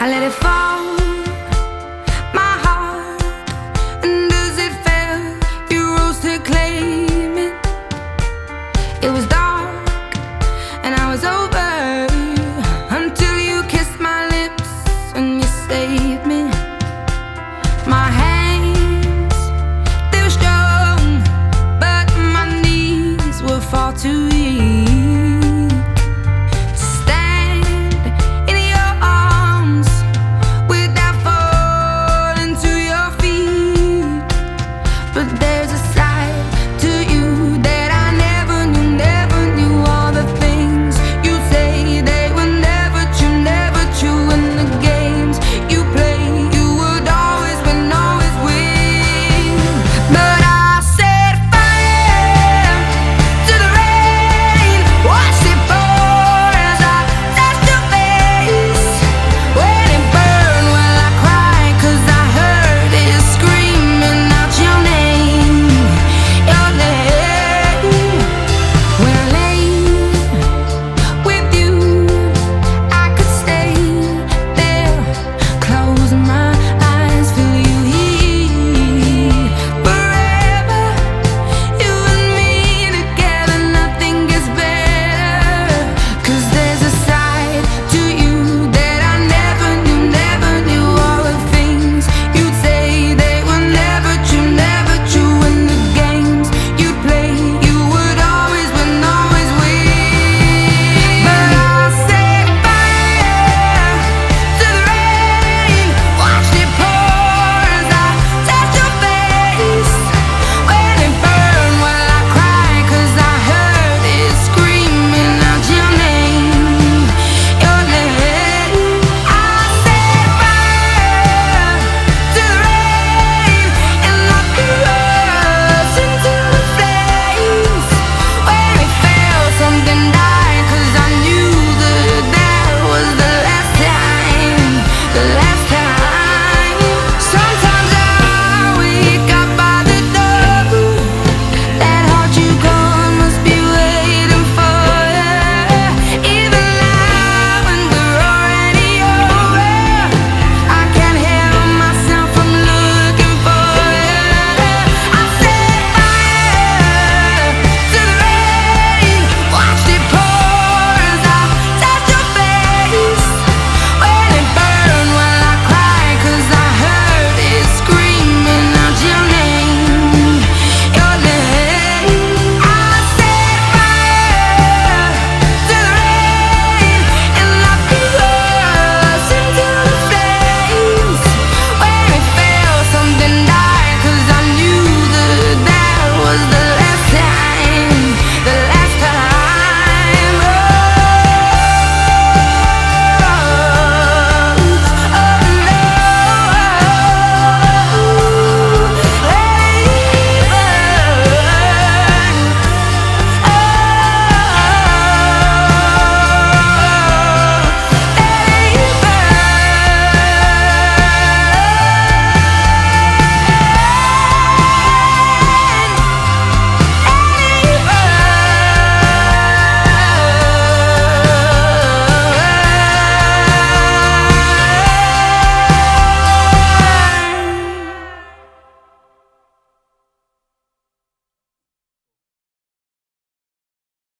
I let it fall.